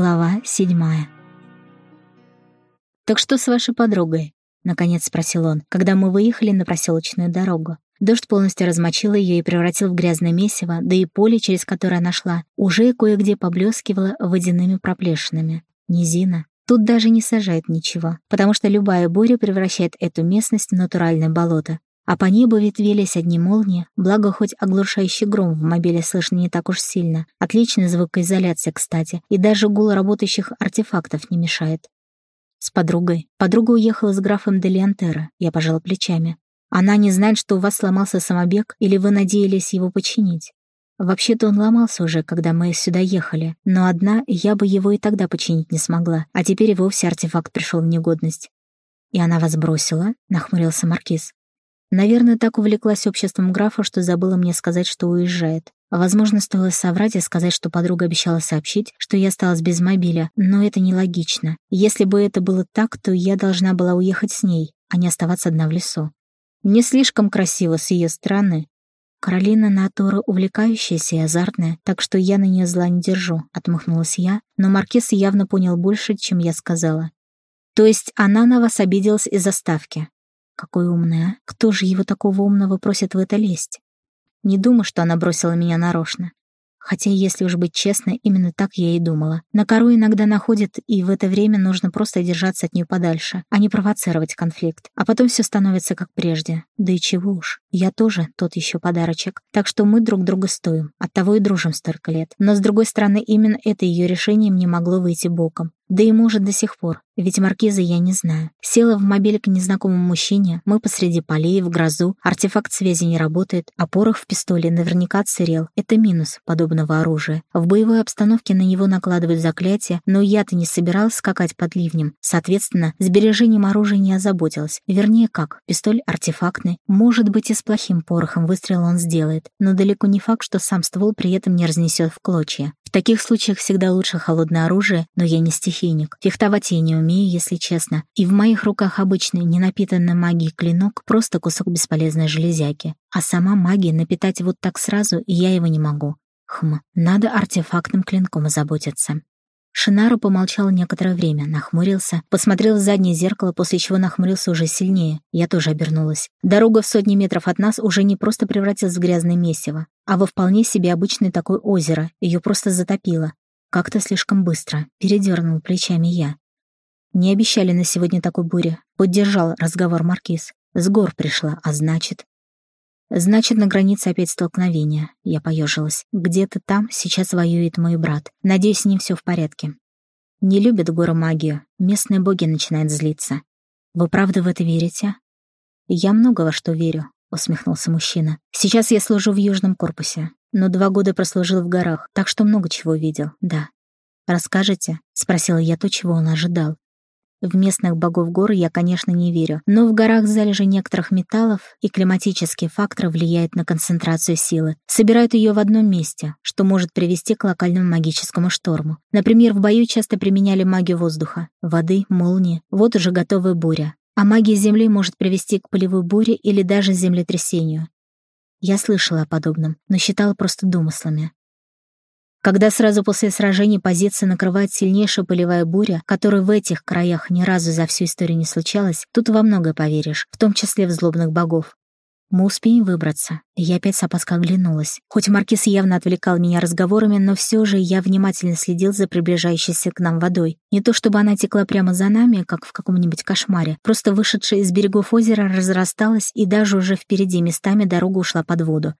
Глава седьмая. «Так что с вашей подругой?» — наконец спросил он, когда мы выехали на проселочную дорогу. Дождь полностью размочил ее и превратил в грязное месиво, да и поле, через которое она шла, уже кое-где поблескивало водяными проплешинами. Низина. Тут даже не сажает ничего, потому что любая буря превращает эту местность в натуральное болото, а по небу ветвились одни молнии, благо хоть оглушающий гром в мобиле слышно не так уж сильно. Отличная звукоизоляция, кстати, и даже гул работающих артефактов не мешает. С подругой. Подруга уехала с графом Делиантера, я пожала плечами. Она не знает, что у вас сломался самобег, или вы надеялись его починить. Вообще-то он ломался уже, когда мы сюда ехали, но одна я бы его и тогда починить не смогла, а теперь и вовсе артефакт пришел в негодность. «И она вас бросила?» — нахмурился Маркиз. Наверное, так увлеклась обществом графа, что забыла мне сказать, что уезжает. Возможно, стоило соврать и сказать, что подруга обещала сообщить, что я осталась без мобиля, но это нелогично. Если бы это было так, то я должна была уехать с ней, а не оставаться одна в лесу. Не слишком красиво с ее стороны. Каролина натура увлекающаяся и азартная, так что я на нее зла не держу, отмахнулась я, но Маркиз явно понял больше, чем я сказала. То есть она на вас обиделась из-за ставки? Какой умный, а? Кто же его такого умного просит в это лезть? Не думаю, что она бросила меня нарочно. Хотя, если уж быть честной, именно так я и думала. На кору иногда находит, и в это время нужно просто держаться от нее подальше, а не провоцировать конфликт. А потом все становится как прежде. Да и чего уж. Я тоже тот еще подарочек. Так что мы друг друга стоим. Оттого и дружим столько лет. Но, с другой стороны, именно это ее решение мне могло выйти боком. Да и может до сих пор, ведь маркиза я не знаю. Села в мобиль к незнакомому мужчине, мы посреди полей, в грозу, артефакт связи не работает, а порох в пистоле наверняка отсырел. Это минус подобного оружия. В боевой обстановке на него накладывают заклятие, но я-то не собиралась скакать под ливнем. Соответственно, сбережением оружия не озаботилась. Вернее, как, пистоль артефактный. Может быть, и с плохим порохом выстрел он сделает, но далеко не факт, что сам ствол при этом не разнесет в клочья. В таких случаях всегда лучше холодное оружие, но я не стихийник. Фехтовать я не умею, если честно. И в моих руках обычный, не напитанный магией клинок, просто кусок бесполезной железяки. А сама магия напитать вот так сразу я его не могу. Хм, надо артефактным клинком озаботиться. Шинару помолчал некоторое время, нахмурился, посмотрел в заднее зеркало, после чего нахмурился уже сильнее. Я тоже обернулась. Дорога в сотни метров от нас уже не просто превратилась в грязное месиво, а во вполне себе обычное такое озеро. Ее просто затопило. Как-то слишком быстро. Передернул плечами я. Не обещали на сегодня такой бури. Поддержал разговор Маркиз. С гор пришла, а значит... Значит, на границе опять столкновение. Я поежилась. Где-то там сейчас воюет мой брат. Надеюсь, с ним все в порядке. Не любят горы магию. Местные боги начинают злиться. Вы правда в это верите? Я много во что верю, усмехнулся мужчина. Сейчас я служу в южном корпусе, но два года прослужил в горах, так что много чего видел, да. «Расскажете?» — спросила я то, чего он ожидал. В местных богов гор я, конечно, не верю, но в горах залежи некоторых металлов и климатические факторы влияют на концентрацию силы, собирают ее в одном месте, что может привести к локальному магическому шторму. Например, в бою часто применяли магию воздуха, воды, молнии, вот уже готовая буря. А магия Земли может привести к полевой буре или даже землетрясению. Я слышала о подобном, но считала просто домыслами. Когда сразу после сражения позиции накрывает сильнейшая полевая буря, которая в этих краях ни разу за всю историю не случалась, тут во многое поверишь, в том числе в злобных богов. Мы успеем выбраться. Я опять с опаской оглянулась. Хоть Маркиз явно отвлекал меня разговорами, но все же я внимательно следил за приближающейся к нам водой. Не то чтобы она текла прямо за нами, как в каком-нибудь кошмаре, просто вышедшая из берегов озера разрасталась, и даже уже впереди местами дорога ушла под воду.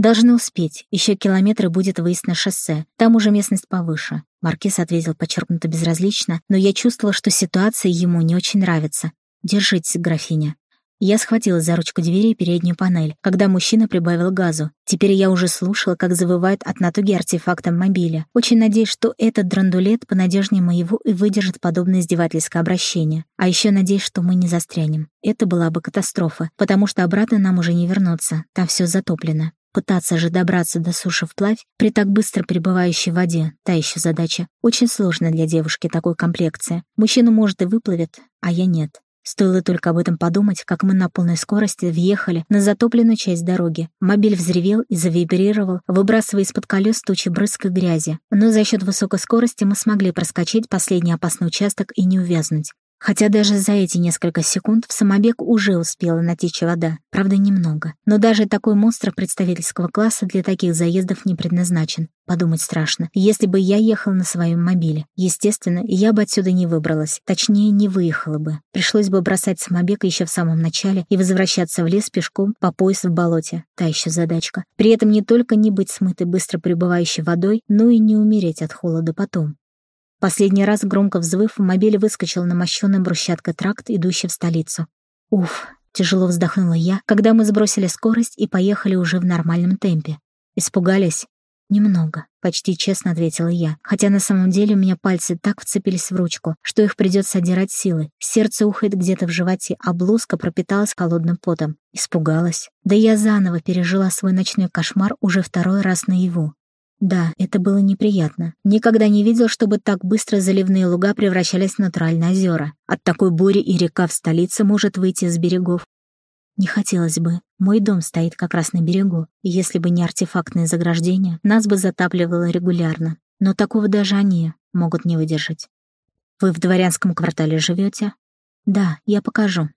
«Должны успеть. Еще километры будет выезд на шоссе. Там уже местность повыше». Маркиз ответил подчеркнуто безразлично, но я чувствовала, что ситуация ему не очень нравится. «Держитесь, графиня». Я схватила за ручку двери и переднюю панель, когда мужчина прибавил газу. Теперь я уже слушала, как завывает от натуги артефактом мобиля. Очень надеюсь, что этот драндулет понадежнее моего и выдержит подобное издевательское обращение. А еще надеюсь, что мы не застрянем. Это была бы катастрофа, потому что обратно нам уже не вернуться. Там все затоплено. Пытаться же добраться до суши вплавь при так быстро пребывающей воде — та еще задача. Очень сложно для девушки такой комплекции. Мужчина, может, и выплывет, а я нет. Стоило только об этом подумать, как мы на полной скорости въехали на затопленную часть дороги. Мобиль взревел и завибрировал, выбрасывая из-под колес тучи брызг и грязи. Но за счет высокой скорости мы смогли проскочить последний опасный участок и не увязнуть. Хотя даже за эти несколько секунд в самобег уже успела натечь вода, правда немного. Но даже такой монстр представительского класса для таких заездов не предназначен. Подумать страшно. Если бы я ехала на своем мобиле, естественно, я бы отсюда не выбралась, точнее, не выехала бы. Пришлось бы бросать самобег еще в самом начале и возвращаться в лес пешком по пояс в болоте. Та еще задачка. При этом не только не быть смытой быстро прибывающей водой, но и не умереть от холода потом. Последний раз, громко взвыв, мобиль выскочил на мощенный брусчаткой тракт, идущий в столицу. Уф, тяжело вздохнула я, когда мы сбросили скорость и поехали уже в нормальном темпе. Испугались? «Немного», — почти честно ответила я, хотя на самом деле у меня пальцы так вцепились в ручку, что их придется отдирать силой. Сердце ухает где-то в животе, а блузка пропиталась холодным потом. Испугалась. Да я заново пережила свой ночной кошмар уже второй раз наяву. Да, это было неприятно. Никогда не видел, чтобы так быстро заливные луга превращались в натуральные озера. От такой бури и река в столице может выйти с берегов. Не хотелось бы. Мой дом стоит как раз на берегу, и если бы не артефактные заграждения, нас бы затапливало регулярно. Но такого даже они могут не выдержать. Вы в дворянском квартале живете? Да, я покажу.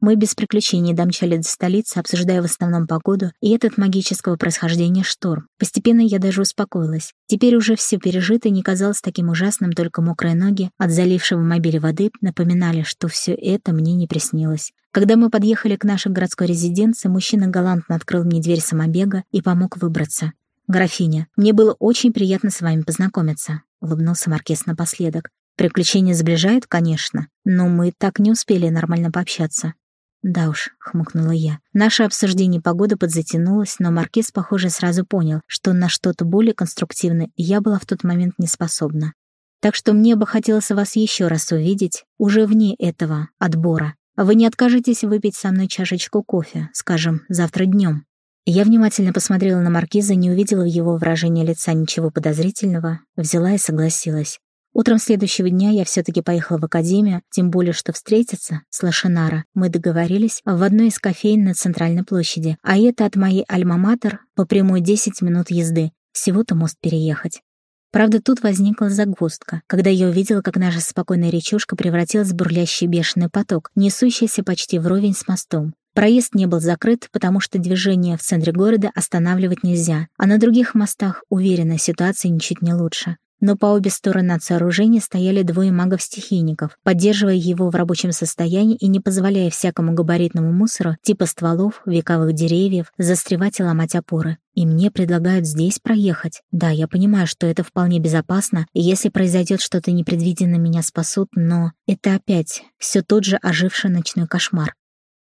Мы без приключений домчали до столицы, обсуждая в основном погоду и этот магического происхождения шторм. Постепенно я даже успокоилась. Теперь уже все пережитое не казалось таким ужасным, только мокрые ноги от залившего мобиля воды напоминали, что все это мне не приснилось. Когда мы подъехали к нашей городской резиденции, мужчина галантно открыл мне дверь самобега и помог выбраться. «Графиня, мне было очень приятно с вами познакомиться», — улыбнулся Маркес напоследок. «Приключения сближают, конечно, но мы так не успели нормально пообщаться. «Да уж», — хмыкнула я. Наше обсуждение погоды подзатянулось, но Маркиз, похоже, сразу понял, что на что-то более конструктивное я была в тот момент не способна. Так что мне бы хотелось вас еще раз увидеть, уже вне этого отбора. Вы не откажетесь выпить со мной чашечку кофе, скажем, завтра днем. Я внимательно посмотрела на Маркиза, не увидела в его выражении лица ничего подозрительного, взяла и согласилась. Утром следующего дня я все-таки поехала в академию, тем более, что встретиться с Лошинара мы договорились в одной из кофеин на центральной площади, а это от моей альма-матер по прямой 10 минут езды, всего-то мост переехать. Правда, тут возникла загвоздка, когда я увидела, как наша спокойная речушка превратилась в бурлящий бешеный поток, несущийся почти вровень с мостом. Проезд не был закрыт, потому что движение в центре города останавливать нельзя, а на других мостах, уверена, ситуация ничуть не лучше но по обе стороны от сооружения стояли двое магов-стихийников, поддерживая его в рабочем состоянии и не позволяя всякому габаритному мусору, типа стволов, вековых деревьев, застревать и ломать опоры. И мне предлагают здесь проехать. Да, я понимаю, что это вполне безопасно, и если произойдет что-то непредвиденное, меня спасут, но это опять все тот же оживший ночной кошмар.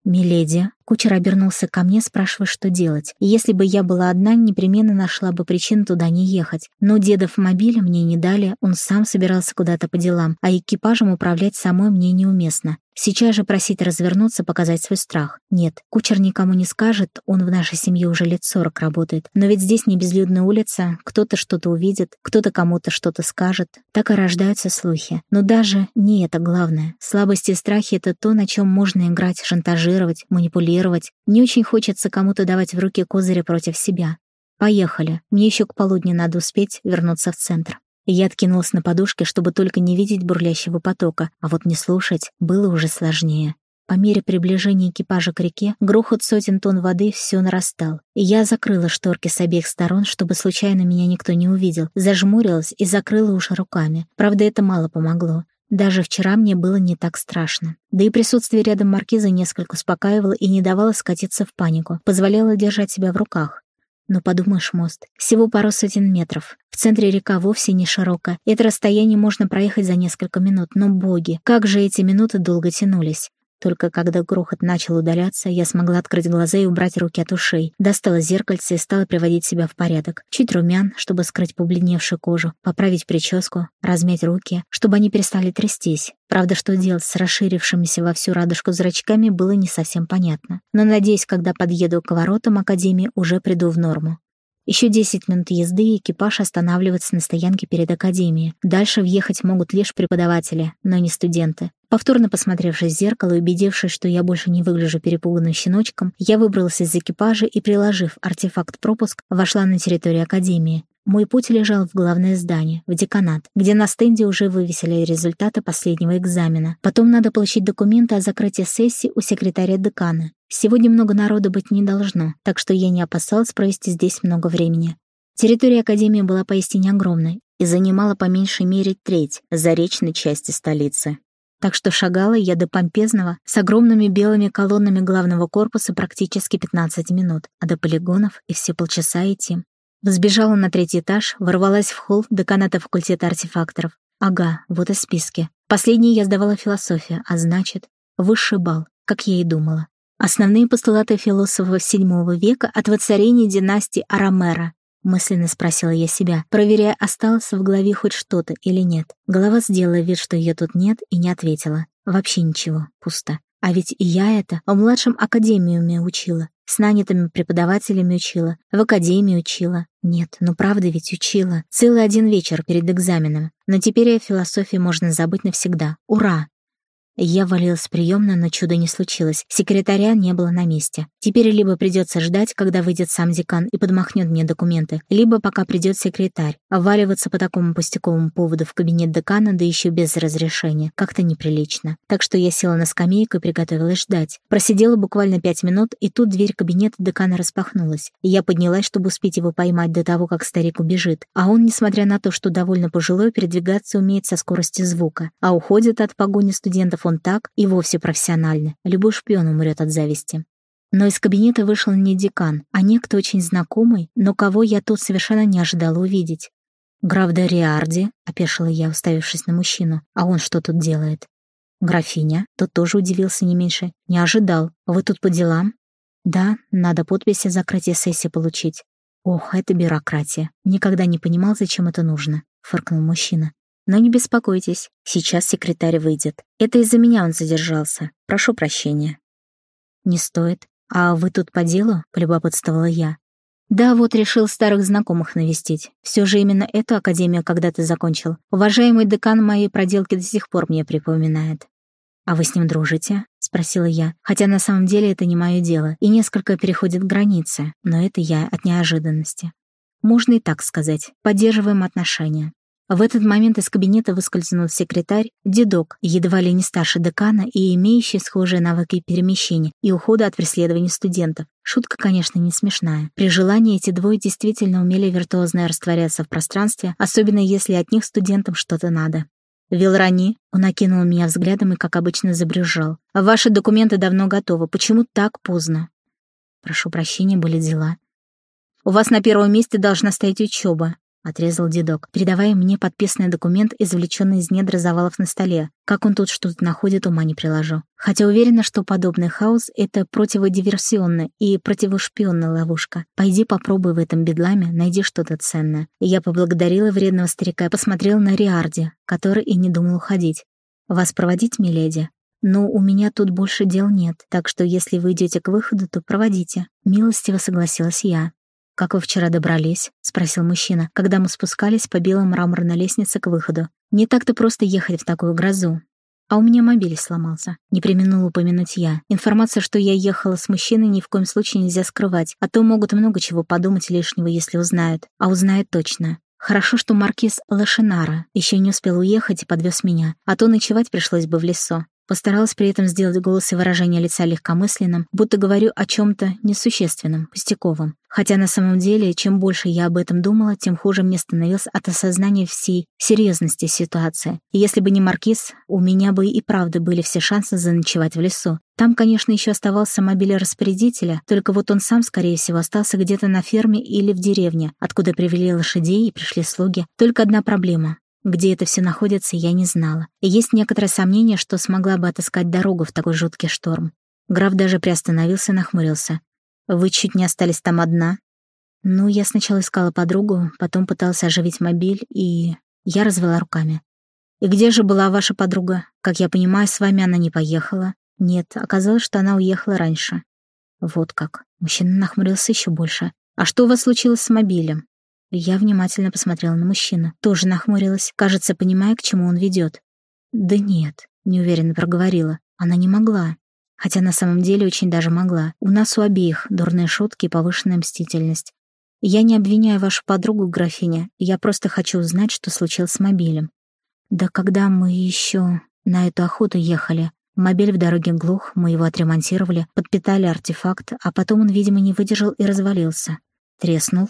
«Миледи», Кучер обернулся ко мне, спрашивая, что делать. И если бы я была одна, непременно нашла бы причину туда не ехать. Но дедов мобиля мне не дали, он сам собирался куда-то по делам, а экипажем управлять самой мне неуместно. Сейчас же просить развернуться, показать свой страх. Нет, кучер никому не скажет, он в нашей семье уже лет сорок работает. Но ведь здесь не безлюдная улица, кто-то что-то увидит, кто-то кому-то что-то скажет. Так и рождаются слухи. Но даже не это главное. Слабости и страхи — это то, на чем можно играть, шантажировать, манипулировать контролировать. Не очень хочется кому-то давать в руки козыри против себя. Поехали. Мне еще к полудню надо успеть вернуться в центр. Я откинулась на подушке, чтобы только не видеть бурлящего потока, а вот не слушать было уже сложнее. По мере приближения экипажа к реке, грохот сотен тонн воды все нарастал. Я закрыла шторки с обеих сторон, чтобы случайно меня никто не увидел, зажмурилась и закрыла уши руками. Правда, это мало помогло. Даже вчера мне было не так страшно. Да и присутствие рядом маркиза несколько успокаивало и не давало скатиться в панику, позволяло держать себя в руках. Но подумаешь, мост. Всего пару сотен метров. В центре река вовсе не широкая. Это расстояние можно проехать за несколько минут. Но, боги, как же эти минуты долго тянулись. Только когда грохот начал удаляться, я смогла открыть глаза и убрать руки от ушей. Достала зеркальце и стала приводить себя в порядок. Чуть румян, чтобы скрыть побледневшую кожу, поправить прическу, размять руки, чтобы они перестали трястись. Правда, что делать с расширившимися во всю радужку зрачками было не совсем понятно. Но, надеюсь, когда подъеду к воротам Академии, уже приду в норму. Еще 10 минут езды, и экипаж останавливается на стоянке перед академией. Дальше въехать могут лишь преподаватели, но не студенты. Повторно посмотревшись в зеркало и убедившись, что я больше не выгляжу перепуганным щеночком, я выбралась из экипажа и, приложив артефакт-пропуск, вошла на территорию Академии. Мой путь лежал в главное здание, в деканат, где на стенде уже вывесили результаты последнего экзамена. Потом надо получить документы о закрытии сессии у секретаря декана. Сегодня много народа быть не должно, так что я не опасалась провести здесь много времени. Территория Академии была поистине огромной и занимала по меньшей мере треть заречной части столицы. Так что шагала я до помпезного с огромными белыми колоннами главного корпуса практически 15 минут, а до полигонов и все полчаса идти. Взбежала на третий этаж, ворвалась в холл деканата факультета артефакторов. Ага, вот и списки. Последний я сдавала философию, а значит, высший бал, как я и думала. Основные постулаты философов VII века от воцарения династии Арамера, Мысленно спросила я себя, проверяя, осталось в голове хоть что-то или нет. Голова сделала вид, что ее тут нет, и не ответила. Вообще ничего, пусто. А ведь и я это в младшем академиуме учила, с нанятыми преподавателями учила, в академии учила. Нет, ну правда ведь учила. Целый один вечер перед экзаменом. Но теперь о философии можно забыть навсегда. Ура! Я валилась в приемную, но чуда не случилось. Секретаря не было на месте. Теперь либо придется ждать, когда выйдет сам декан и подмахнет мне документы, либо пока придет секретарь. Оваливаться по такому пустяковому поводу в кабинет декана, да еще без разрешения, как-то неприлично. Так что я села на скамейку и приготовилась ждать. Просидела буквально пять минут, и тут дверь кабинета декана распахнулась. И я поднялась, чтобы успеть его поймать до того, как старик убежит. А он, несмотря на то, что довольно пожилой, передвигаться умеет со скоростью звука. А уходит от погони студентов он так и вовсе профессионально. Любой шпион умрет от зависти. Но из кабинета вышел не декан, а некто очень знакомый, но кого я тут совершенно не ожидала увидеть. «Граф Дориарди», — опешила я, уставившись на мужчину, — «а он что тут делает?» «Графиня», — тот тоже удивился не меньше, — «не ожидал. Вы тут по делам?» «Да, надо подписи закрытия сессии получить». «Ох, это бюрократия. Никогда не понимал, зачем это нужно», — фыркнул мужчина. Но не беспокойтесь, сейчас секретарь выйдет. Это из-за меня он задержался. Прошу прощения. Не стоит. А вы тут по делу? Полюбопытствовала я. Да, вот решил старых знакомых навестить. Все же именно эту академию когда-то закончил. Уважаемый декан моей проделки до сих пор мне припоминает. «А вы с ним дружите?» — спросила я, хотя на самом деле это не мое дело и несколько переходит границы, но это я от неожиданности. Можно и так сказать, поддерживаем отношения. В этот момент из кабинета выскользнул секретарь, дедок, едва ли не старше декана и имеющий схожие навыки перемещения и ухода от преследования студентов. Шутка, конечно, не смешная. При желании эти двое действительно умели виртуозно растворяться в пространстве, особенно если от них студентам что-то надо. «Вилрани», — он окинул меня взглядом и, как обычно, забрюзжал. «Ваши документы давно готовы. Почему так поздно?» «Прошу прощения, были дела». «У вас на первом месте должна стоять учеба отрезал дедок, передавая мне подписанный документ, извлеченный из недр завалов на столе. Как он тут что-то находит, ума не приложу. Хотя уверена, что подобный хаос — это противодиверсионная и противошпионная ловушка. Пойди попробуй в этом бедламе, найди что-то ценное. Я поблагодарила вредного старика и посмотрела на Риарди, который и не думал уходить. «Вас проводить, миледи?» «Ну, у меня тут больше дел нет, так что если вы идете к выходу, то проводите». Милостиво согласилась я. «Как вы вчера добрались?» — спросил мужчина, когда мы спускались по белой мраморной лестнице к выходу. «Не так-то просто ехать в такую грозу. А у меня мобиль сломался. Не применул упомянуть я. Информация, что я ехала с мужчиной, ни в коем случае нельзя скрывать, а то могут много чего подумать лишнего, если узнают. А узнают точно. Хорошо, что маркиз Лошинара еще не успел уехать и подвез меня, а то ночевать пришлось бы в лесу. Постаралась при этом сделать голос и выражение лица легкомысленным, будто говорю о чем-то несущественном, пустяковом. Хотя на самом деле, чем больше я об этом думала, тем хуже мне становилось от осознания всей серьезности ситуации. И если бы не Маркиз, у меня бы и правда были все шансы заночевать в лесу. Там, конечно, еще оставался мобиль распорядителя, только вот он сам, скорее всего, остался где-то на ферме или в деревне, откуда привели лошадей и пришли слуги. Только одна проблема. Где это все находится, я не знала. И есть некоторое сомнение, что смогла бы отыскать дорогу в такой жуткий шторм. Граф даже приостановился и нахмурился. «Вы чуть не остались там одна?» Ну, я сначала искала подругу, потом пыталась оживить мобиль, и... Я развела руками. «И где же была ваша подруга? Как я понимаю, с вами она не поехала?» «Нет, оказалось, что она уехала раньше». «Вот как». Мужчина нахмурился еще больше. «А что у вас случилось с мобилем?» Я внимательно посмотрела на мужчину. Тоже нахмурилась, кажется, понимая, к чему он ведет. «Да нет, неуверенно проговорила. Она не могла. Хотя на самом деле очень даже могла. У нас у обеих дурные шутки и повышенная мстительность. Я не обвиняю вашу подругу, графиня, я просто хочу узнать, что случилось с мобилем. Да когда мы еще на эту охоту ехали, мобиль в дороге глух, мы его отремонтировали, подпитали артефакт, а потом он, видимо, не выдержал и развалился. Треснул?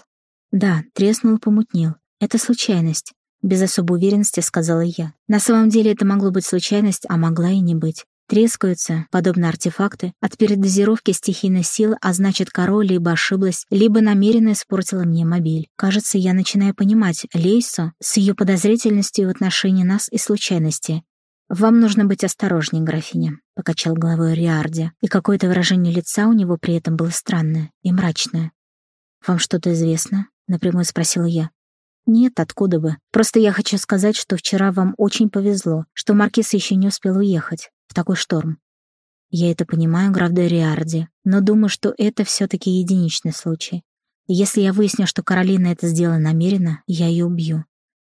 Да, треснул помутнел. Это случайность. Без особой уверенности сказала я. На самом деле это могло быть случайность, а могла и не быть. Трескаются, подобно артефакты, от передозировки стихийной силы, а значит, король либо ошиблась, либо намеренно испортила мне мобиль. Кажется, я начинаю понимать Лейсу с ее подозрительностью в отношении нас и случайности. «Вам нужно быть осторожнее, графиня», — покачал головой Риарди, и какое-то выражение лица у него при этом было странное и мрачное. «Вам что-то известно?» — напрямую спросила я. «Нет, откуда бы. Просто я хочу сказать, что вчера вам очень повезло, что Маркиз еще не успел уехать в такой шторм. Я это понимаю, граф де Риарди, но думаю, что это все-таки единичный случай. Если я выясню, что Каролина это сделала намеренно, я ее убью.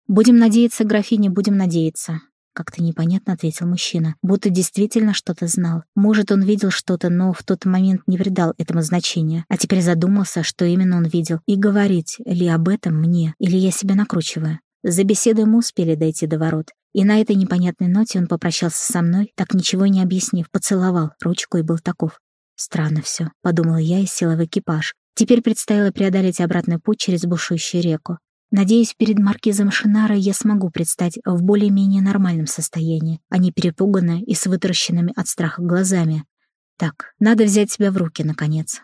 Будем надеяться, графиня, будем надеяться. Как-то непонятно ответил мужчина, будто действительно что-то знал. Может, он видел что-то, но в тот момент не придал этому значения, а теперь задумался, что именно он видел, и говорить ли об этом мне, или я себя накручиваю. За беседой мы успели дойти до ворот. И на этой непонятной ноте он попрощался со мной, так ничего не объяснив, поцеловал ручку и был таков. Странно все, подумала я и села в экипаж. Теперь предстояло преодолеть обратный путь через бушующую реку. Надеюсь, перед маркизом Шинара я смогу предстать в более-менее нормальном состоянии, а не перепуганная и с вытаращенными от страха глазами. Так, надо взять себя в руки, наконец.